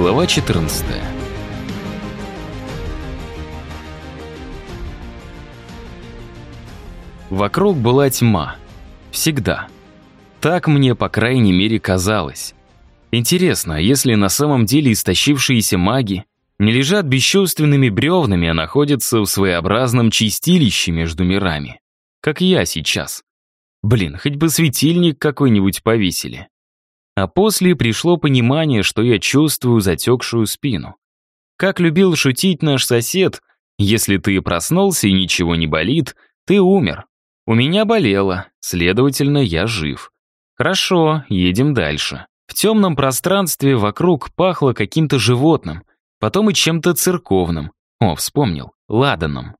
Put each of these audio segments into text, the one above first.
Глава 14. Вокруг была тьма. Всегда. Так мне, по крайней мере, казалось. Интересно, а если на самом деле истощившиеся маги не лежат бесчувственными бревнами, а находятся в своеобразном чистилище между мирами? Как я сейчас. Блин, хоть бы светильник какой-нибудь повесили. А после пришло понимание, что я чувствую затекшую спину. Как любил шутить наш сосед, если ты проснулся и ничего не болит, ты умер. У меня болело, следовательно, я жив. Хорошо, едем дальше. В темном пространстве вокруг пахло каким-то животным, потом и чем-то церковным. О, вспомнил, ладаном.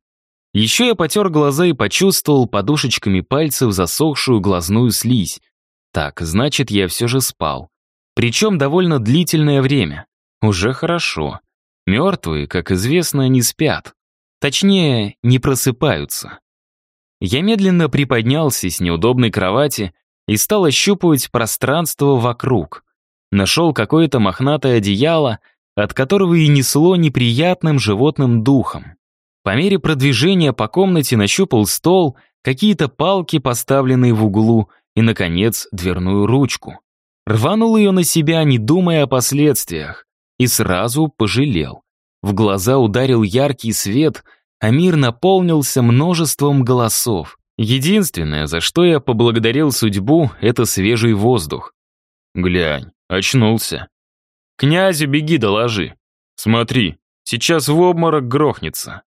Еще я потер глаза и почувствовал подушечками пальцев засохшую глазную слизь. Так, значит, я все же спал. Причем довольно длительное время. Уже хорошо. Мертвые, как известно, не спят. Точнее, не просыпаются. Я медленно приподнялся с неудобной кровати и стал ощупывать пространство вокруг. Нашел какое-то мохнатое одеяло, от которого и несло неприятным животным духом. По мере продвижения по комнате нащупал стол, какие-то палки, поставленные в углу, и, наконец, дверную ручку. Рванул ее на себя, не думая о последствиях, и сразу пожалел. В глаза ударил яркий свет, а мир наполнился множеством голосов. Единственное, за что я поблагодарил судьбу, это свежий воздух. Глянь, очнулся. Князю беги доложи. Смотри, сейчас в обморок грохнется.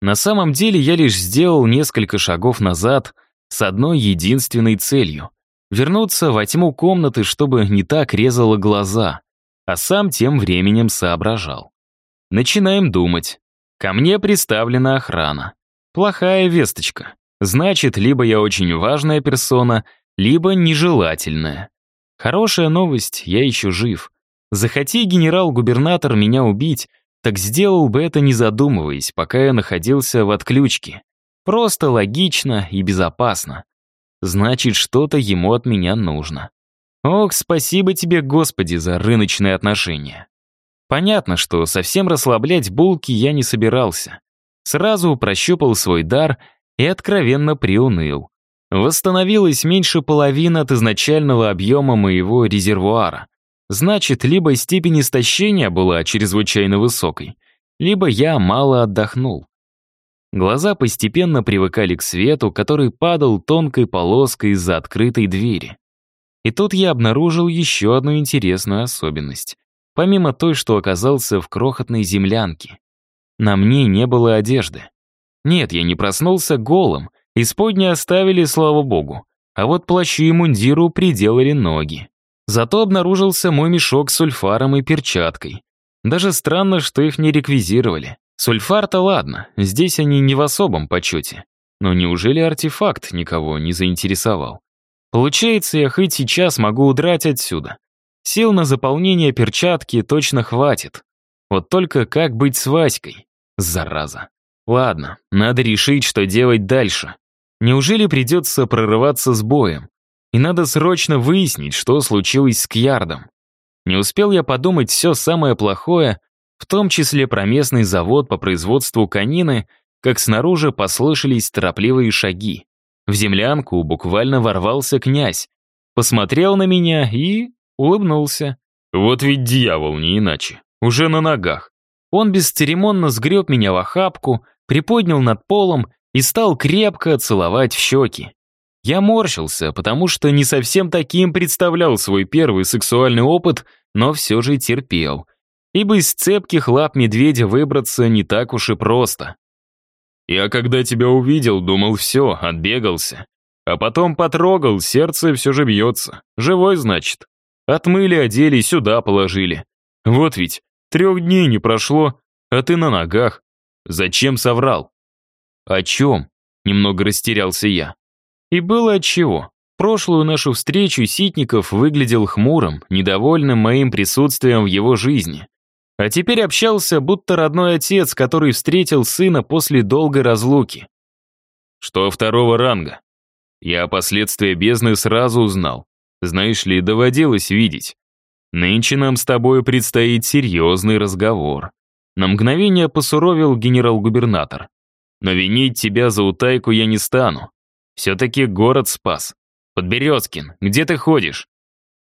На самом деле я лишь сделал несколько шагов назад с одной единственной целью вернуться во тьму комнаты, чтобы не так резало глаза, а сам тем временем соображал. Начинаем думать. Ко мне приставлена охрана. Плохая весточка. Значит, либо я очень важная персона, либо нежелательная. Хорошая новость, я еще жив. Захоти генерал-губернатор меня убить, так сделал бы это не задумываясь, пока я находился в отключке. Просто логично и безопасно. Значит, что-то ему от меня нужно. Ох, спасибо тебе, Господи, за рыночные отношения. Понятно, что совсем расслаблять булки я не собирался. Сразу прощупал свой дар и откровенно приуныл. Восстановилось меньше половины от изначального объема моего резервуара. Значит, либо степень истощения была чрезвычайно высокой, либо я мало отдохнул. Глаза постепенно привыкали к свету, который падал тонкой полоской из-за открытой двери. И тут я обнаружил еще одну интересную особенность. Помимо той, что оказался в крохотной землянке. На мне не было одежды. Нет, я не проснулся голым, исподние оставили, слава богу. А вот плащу и мундиру приделали ноги. Зато обнаружился мой мешок с сульфаром и перчаткой. Даже странно, что их не реквизировали. Сульфар-то ладно, здесь они не в особом почете. Но неужели артефакт никого не заинтересовал? Получается, я хоть сейчас могу удрать отсюда. Сил на заполнение перчатки точно хватит. Вот только как быть с Васькой? Зараза. Ладно, надо решить, что делать дальше. Неужели придется прорываться с боем? И надо срочно выяснить, что случилось с Кьярдом. Не успел я подумать все самое плохое, в том числе про местный завод по производству конины, как снаружи послышались торопливые шаги. В землянку буквально ворвался князь, посмотрел на меня и улыбнулся. Вот ведь дьявол, не иначе. Уже на ногах. Он бесцеремонно сгреб меня в охапку, приподнял над полом и стал крепко целовать в щеки. Я морщился, потому что не совсем таким представлял свой первый сексуальный опыт, но все же терпел — ибо из цепких лап медведя выбраться не так уж и просто. Я когда тебя увидел, думал, все, отбегался. А потом потрогал, сердце все же бьется. Живой, значит. Отмыли, одели, сюда положили. Вот ведь, трех дней не прошло, а ты на ногах. Зачем соврал? О чем? Немного растерялся я. И было от чего. Прошлую нашу встречу Ситников выглядел хмурым, недовольным моим присутствием в его жизни. А теперь общался, будто родной отец, который встретил сына после долгой разлуки. Что второго ранга? Я последствия бездны сразу узнал. Знаешь ли, доводилось видеть. Нынче нам с тобой предстоит серьезный разговор. На мгновение посуровил генерал-губернатор. Но винить тебя за утайку я не стану. Все-таки город спас. Подберезкин, где ты ходишь?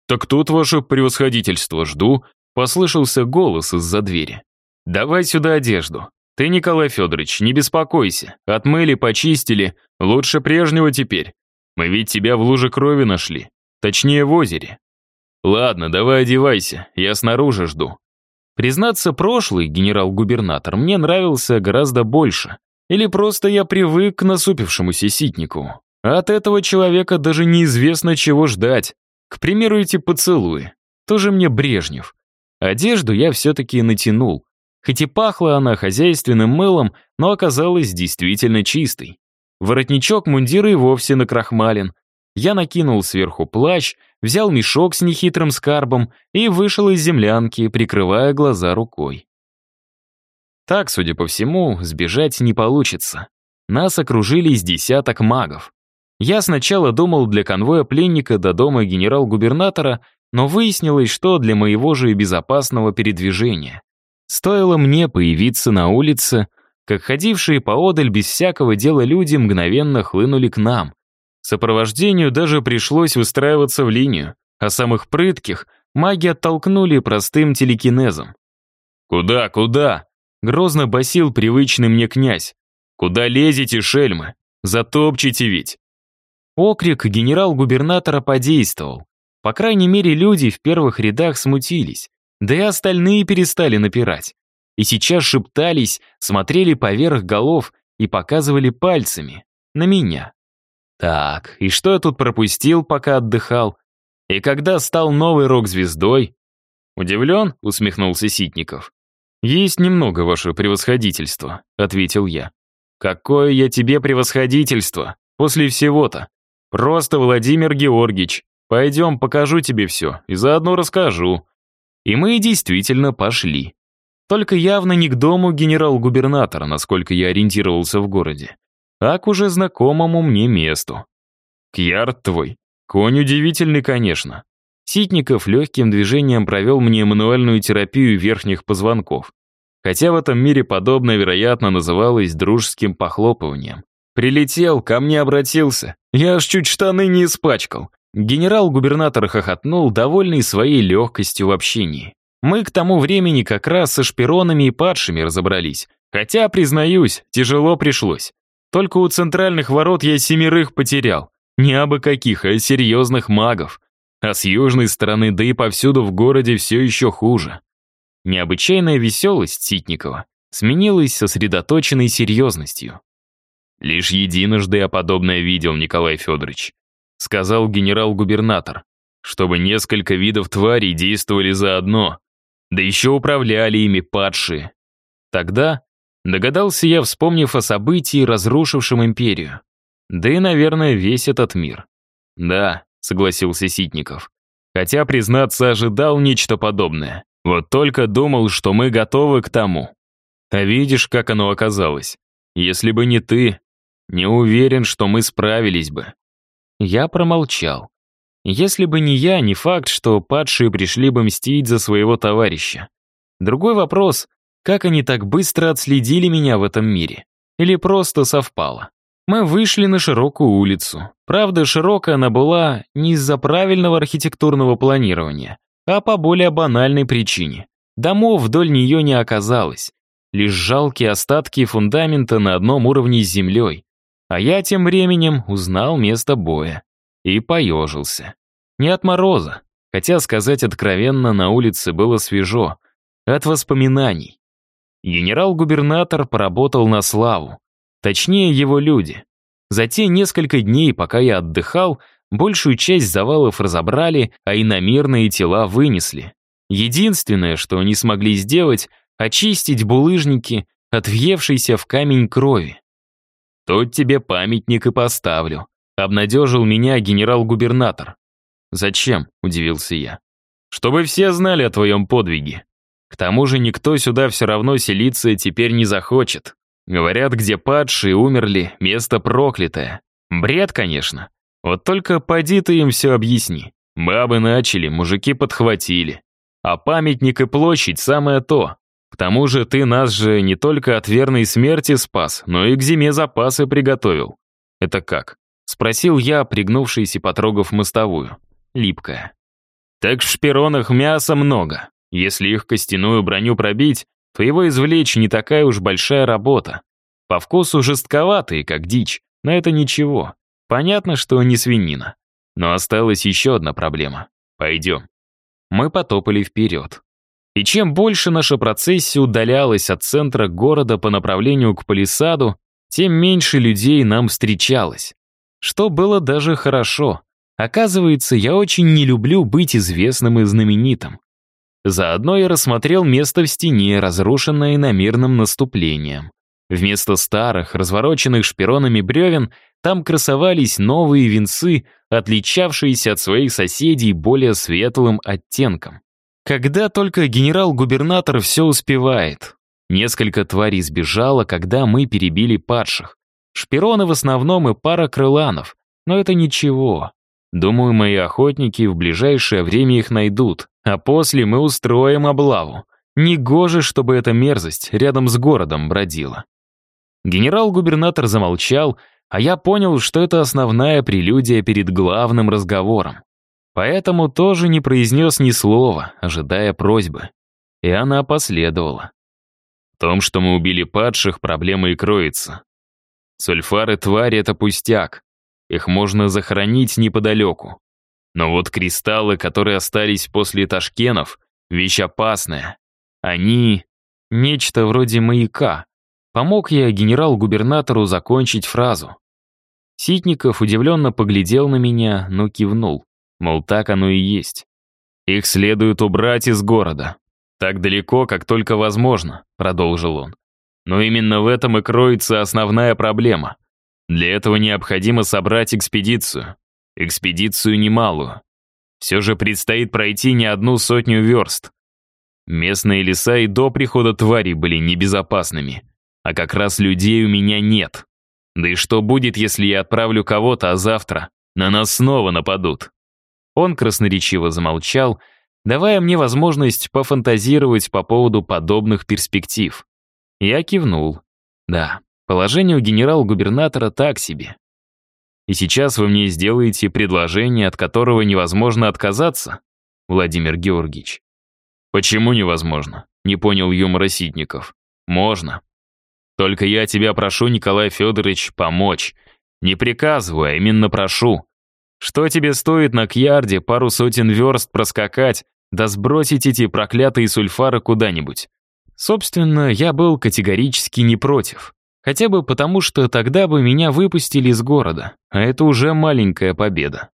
Так тут ваше превосходительство жду, послышался голос из-за двери. Давай сюда одежду. Ты, Николай Федорович, не беспокойся. Отмыли, почистили. Лучше прежнего теперь. Мы ведь тебя в луже крови нашли. Точнее, в озере. Ладно, давай одевайся, я снаружи жду. Признаться, прошлый генерал-губернатор мне нравился гораздо больше. Или просто я привык к насупившемуся Ситникову. А от этого человека даже неизвестно, чего ждать. К примеру, эти поцелуи. Тоже мне Брежнев. Одежду я все-таки натянул. Хоть и пахла она хозяйственным мылом, но оказалась действительно чистой. Воротничок мундира и вовсе накрахмален. Я накинул сверху плащ, взял мешок с нехитрым скарбом и вышел из землянки, прикрывая глаза рукой. Так, судя по всему, сбежать не получится. Нас окружили из десяток магов. Я сначала думал для конвоя пленника до дома генерал-губернатора, но выяснилось, что для моего же и безопасного передвижения. Стоило мне появиться на улице, как ходившие поодаль без всякого дела люди мгновенно хлынули к нам. Сопровождению даже пришлось выстраиваться в линию, а самых прытких маги оттолкнули простым телекинезом. «Куда, куда?» — грозно басил привычный мне князь. «Куда лезете, шельмы? Затопчите ведь!» Окрик генерал-губернатора подействовал. По крайней мере, люди в первых рядах смутились, да и остальные перестали напирать и сейчас шептались, смотрели поверх голов и показывали пальцами на меня. Так, и что я тут пропустил, пока отдыхал? И когда стал новой рок-звездой? Удивлен? усмехнулся Ситников. Есть немного ваше превосходительство, ответил я. Какое я тебе превосходительство? После всего-то. Просто Владимир Георгиевич. Пойдем, покажу тебе все и заодно расскажу. И мы действительно пошли. Только явно не к дому генерал-губернатора, насколько я ориентировался в городе, а к уже знакомому мне месту. Кьярд твой. Конь удивительный, конечно. Ситников легким движением провел мне мануальную терапию верхних позвонков. Хотя в этом мире подобное, вероятно, называлось дружеским похлопыванием. Прилетел, ко мне обратился. Я аж чуть штаны не испачкал. Генерал-губернатор хохотнул, довольный своей легкостью в общении. Мы к тому времени как раз со шпионами и падшими разобрались. Хотя, признаюсь, тяжело пришлось. Только у центральных ворот я семерых потерял. Не абы каких, а серьезных магов. А с южной стороны, да и повсюду в городе все еще хуже. Необычайная веселость Ситникова сменилась сосредоточенной серьезностью. «Лишь единожды я подобное видел, Николай Федорович», сказал генерал-губернатор, чтобы несколько видов тварей действовали заодно. Да еще управляли ими падшие. Тогда догадался я, вспомнив о событии, разрушившем империю. Да и, наверное, весь этот мир. Да, согласился Ситников. Хотя, признаться, ожидал нечто подобное. Вот только думал, что мы готовы к тому. А видишь, как оно оказалось. Если бы не ты, не уверен, что мы справились бы. Я промолчал. Если бы не я, не факт, что падшие пришли бы мстить за своего товарища. Другой вопрос, как они так быстро отследили меня в этом мире? Или просто совпало? Мы вышли на широкую улицу. Правда, широкая она была не из-за правильного архитектурного планирования, а по более банальной причине. Домов вдоль нее не оказалось. Лишь жалкие остатки фундамента на одном уровне с землей. А я тем временем узнал место боя и поежился. Не от мороза, хотя, сказать откровенно, на улице было свежо, от воспоминаний. Генерал-губернатор поработал на славу, точнее его люди. За те несколько дней, пока я отдыхал, большую часть завалов разобрали, а иномерные тела вынесли. Единственное, что они смогли сделать, очистить булыжники от въевшейся в камень крови. «Тут тебе памятник и поставлю», Обнадежил меня генерал-губернатор. «Зачем?» — удивился я. «Чтобы все знали о твоем подвиге. К тому же никто сюда все равно селиться теперь не захочет. Говорят, где падшие умерли, место проклятое. Бред, конечно. Вот только поди ты им все объясни. Бабы начали, мужики подхватили. А памятник и площадь — самое то. Тому же ты нас же не только от верной смерти спас, но и к зиме запасы приготовил. Это как? Спросил я, пригнувшись и потрогав мостовую. Липкая. Так в шпиронах мяса много. Если их костяную броню пробить, то его извлечь не такая уж большая работа. По вкусу жестковатые, как дичь, но это ничего. Понятно, что не свинина. Но осталась еще одна проблема. Пойдем мы потопали вперед. И чем больше наша процессия удалялась от центра города по направлению к палисаду, тем меньше людей нам встречалось. Что было даже хорошо. Оказывается, я очень не люблю быть известным и знаменитым. Заодно я рассмотрел место в стене, разрушенное иномирным наступлением. Вместо старых, развороченных шпиронами бревен, там красовались новые венцы, отличавшиеся от своих соседей более светлым оттенком. Когда только генерал-губернатор все успевает. Несколько тварей сбежало, когда мы перебили падших. Шпироны в основном и пара крыланов, но это ничего. Думаю, мои охотники в ближайшее время их найдут, а после мы устроим облаву. Негоже, чтобы эта мерзость рядом с городом бродила. Генерал-губернатор замолчал, а я понял, что это основная прелюдия перед главным разговором. Поэтому тоже не произнес ни слова, ожидая просьбы. И она последовала. В том, что мы убили падших, проблема и кроется. Сульфары твари — это пустяк. Их можно захоронить неподалеку. Но вот кристаллы, которые остались после ташкенов, вещь опасная. Они — нечто вроде маяка, Помог я генерал-губернатору закончить фразу. Ситников удивленно поглядел на меня, но кивнул. Мол, так оно и есть. «Их следует убрать из города. Так далеко, как только возможно», — продолжил он. «Но именно в этом и кроется основная проблема. Для этого необходимо собрать экспедицию. Экспедицию немалую. Все же предстоит пройти не одну сотню верст. Местные леса и до прихода тварей были небезопасными а как раз людей у меня нет. Да и что будет, если я отправлю кого-то, а завтра на нас снова нападут?» Он красноречиво замолчал, давая мне возможность пофантазировать по поводу подобных перспектив. Я кивнул. «Да, положение у генерал-губернатора так себе. И сейчас вы мне сделаете предложение, от которого невозможно отказаться, Владимир Георгиевич?» «Почему невозможно?» — не понял юмора Ситников. «Можно. Только я тебя прошу, Николай Федорович, помочь. Не приказываю, а именно прошу. Что тебе стоит на Кьярде пару сотен верст проскакать, да сбросить эти проклятые сульфары куда-нибудь? Собственно, я был категорически не против. Хотя бы потому, что тогда бы меня выпустили из города, а это уже маленькая победа.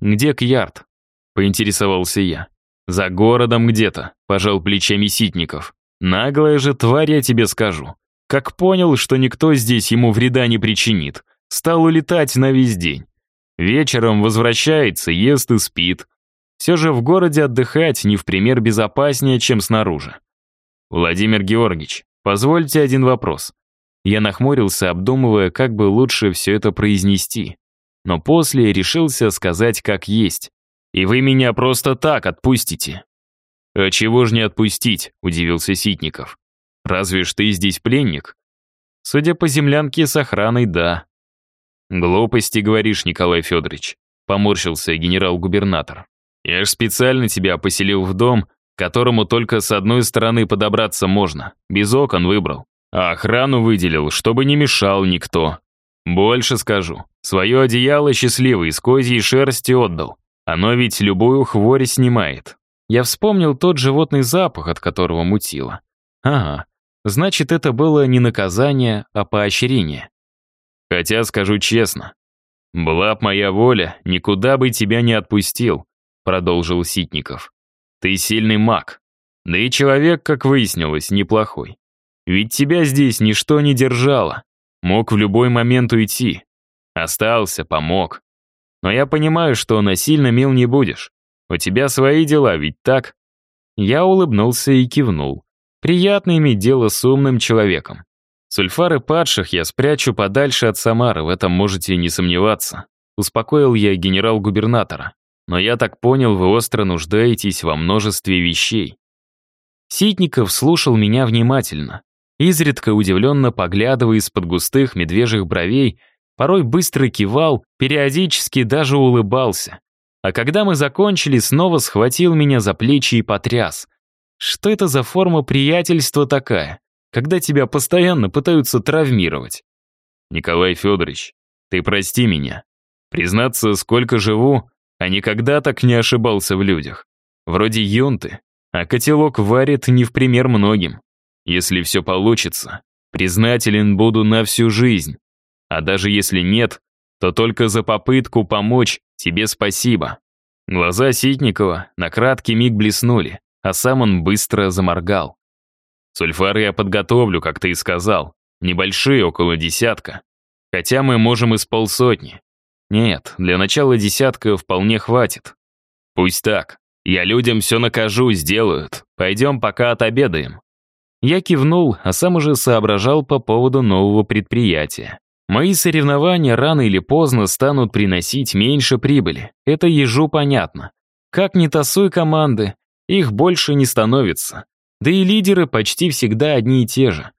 «Где Кьярд?» — поинтересовался я. «За городом где-то», — пожал плечами Ситников. «Наглая же тварь, я тебе скажу. Как понял, что никто здесь ему вреда не причинит, стал улетать на весь день. Вечером возвращается, ест и спит. Все же в городе отдыхать не в пример безопаснее, чем снаружи. Владимир Георгиевич, позвольте один вопрос. Я нахмурился, обдумывая, как бы лучше все это произнести. Но после решился сказать как есть. И вы меня просто так отпустите. «А чего ж не отпустить?» — удивился Ситников. Разве ж ты здесь пленник? Судя по землянке с охраной, да. Глупости говоришь, Николай Федорович, поморщился генерал-губернатор. Я ж специально тебя поселил в дом, к которому только с одной стороны подобраться можно. Без окон выбрал. А охрану выделил, чтобы не мешал никто. Больше скажу. Свое одеяло счастливый из козьей шерсти отдал. Оно ведь любую хворь снимает. Я вспомнил тот животный запах, от которого мутило. Ага, Значит, это было не наказание, а поощрение. Хотя, скажу честно, была б моя воля, никуда бы тебя не отпустил, продолжил Ситников. Ты сильный маг. Да и человек, как выяснилось, неплохой. Ведь тебя здесь ничто не держало. Мог в любой момент уйти. Остался, помог. Но я понимаю, что насильно мил не будешь. У тебя свои дела, ведь так? Я улыбнулся и кивнул. Приятно иметь дело с умным человеком. Сульфары падших я спрячу подальше от Самары, в этом можете не сомневаться. Успокоил я генерал-губернатора. но я так понял, вы остро нуждаетесь во множестве вещей». Ситников слушал меня внимательно, изредка удивленно поглядывая из-под густых медвежьих бровей, порой быстро кивал, периодически даже улыбался. А когда мы закончили, снова схватил меня за плечи и потряс. Что это за форма приятельства такая, когда тебя постоянно пытаются травмировать? Николай Федорович, ты прости меня. Признаться, сколько живу, а никогда так не ошибался в людях. Вроде юнты, а котелок варит не в пример многим. Если все получится, признателен буду на всю жизнь. А даже если нет, то только за попытку помочь тебе спасибо». Глаза Ситникова на краткий миг блеснули, а сам он быстро заморгал. «Сульфары я подготовлю, как ты и сказал. Небольшие, около десятка. Хотя мы можем и с полсотни. Нет, для начала десятка вполне хватит. Пусть так. Я людям все накажу, сделают. Пойдем пока отобедаем». Я кивнул, а сам уже соображал по поводу нового предприятия. Мои соревнования рано или поздно станут приносить меньше прибыли. Это ежу понятно. Как не тасуй команды, их больше не становится. Да и лидеры почти всегда одни и те же.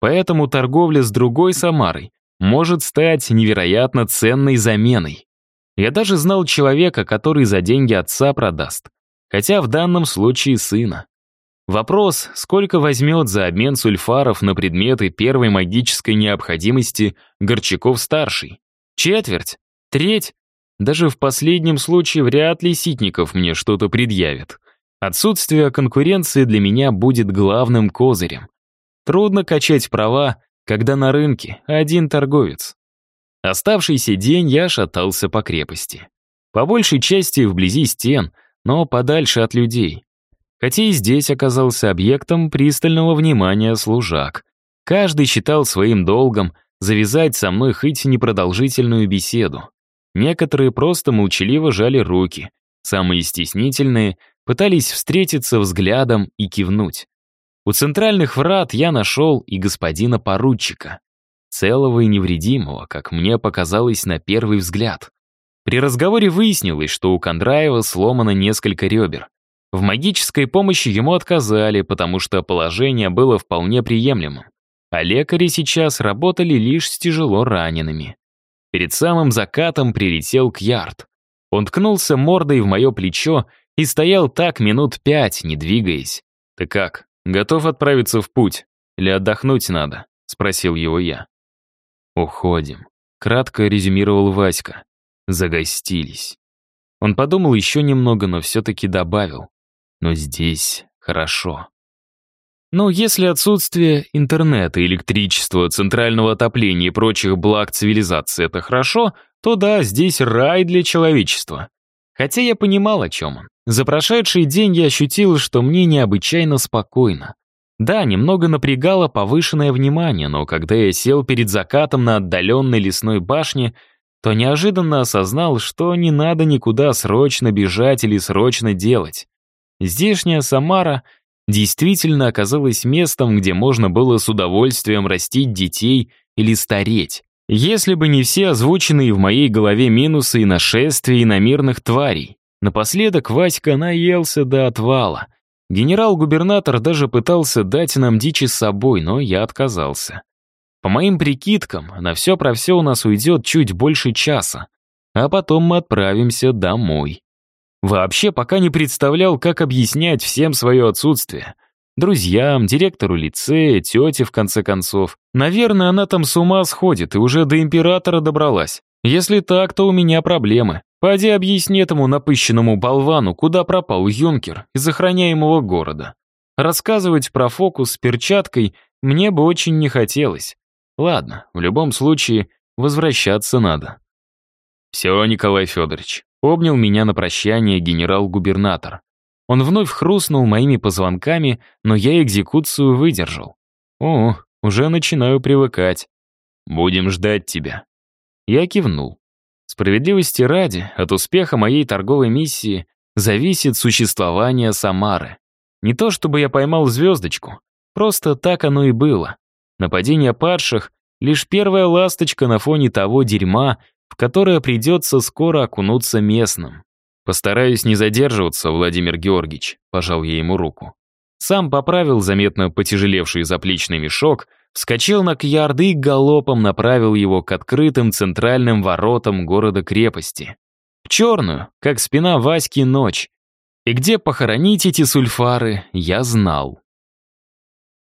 Поэтому торговля с другой Самарой может стать невероятно ценной заменой. Я даже знал человека, который за деньги отца продаст. Хотя в данном случае сына. Вопрос, сколько возьмет за обмен сульфаров на предметы первой магической необходимости Горчаков-старший? Четверть? Треть? Даже в последнем случае вряд ли Ситников мне что-то предъявит. Отсутствие конкуренции для меня будет главным козырем. Трудно качать права, когда на рынке один торговец. Оставшийся день я шатался по крепости. По большей части вблизи стен, но подальше от людей. Хотя и здесь оказался объектом пристального внимания служак. Каждый считал своим долгом завязать со мной хоть непродолжительную беседу. Некоторые просто молчаливо жали руки, самые стеснительные пытались встретиться взглядом и кивнуть. У центральных врат я нашел и господина поручика. Целого и невредимого, как мне показалось на первый взгляд. При разговоре выяснилось, что у Кондраева сломано несколько ребер. В магической помощи ему отказали, потому что положение было вполне приемлемым. А лекари сейчас работали лишь с тяжело ранеными. Перед самым закатом прилетел Кьярд. Он ткнулся мордой в мое плечо и стоял так минут пять, не двигаясь. «Ты как, готов отправиться в путь? Или отдохнуть надо?» — спросил его я. «Уходим», — кратко резюмировал Васька. «Загостились». Он подумал еще немного, но все-таки добавил но здесь хорошо. Но если отсутствие интернета, электричества, центрального отопления и прочих благ цивилизации — это хорошо, то да, здесь рай для человечества. Хотя я понимал, о чем он. За прошедший день я ощутил, что мне необычайно спокойно. Да, немного напрягало повышенное внимание, но когда я сел перед закатом на отдаленной лесной башне, то неожиданно осознал, что не надо никуда срочно бежать или срочно делать. Здешняя Самара действительно оказалась местом, где можно было с удовольствием растить детей или стареть. Если бы не все озвученные в моей голове минусы и нашествия иномирных тварей. Напоследок Васька наелся до отвала. Генерал-губернатор даже пытался дать нам дичи с собой, но я отказался. По моим прикидкам, на все про все у нас уйдет чуть больше часа, а потом мы отправимся домой. Вообще пока не представлял, как объяснять всем свое отсутствие. Друзьям, директору лицея, тете, в конце концов. Наверное, она там с ума сходит и уже до императора добралась. Если так, то у меня проблемы. Пойди объясни этому напыщенному болвану, куда пропал юнкер из охраняемого города. Рассказывать про фокус с перчаткой мне бы очень не хотелось. Ладно, в любом случае, возвращаться надо. Все, Николай Федорович, Обнял меня на прощание генерал-губернатор. Он вновь хрустнул моими позвонками, но я экзекуцию выдержал. О, уже начинаю привыкать. Будем ждать тебя. Я кивнул. Справедливости ради, от успеха моей торговой миссии зависит существование Самары. Не то чтобы я поймал звездочку, просто так оно и было. Нападение падших — лишь первая ласточка на фоне того дерьма, в которое придется скоро окунуться местным. «Постараюсь не задерживаться, Владимир Георгиевич», — пожал я ему руку. Сам поправил заметно потяжелевший заплечный мешок, вскочил на кьярды и галопом направил его к открытым центральным воротам города-крепости. В черную, как спина Васьки, ночь. И где похоронить эти сульфары, я знал.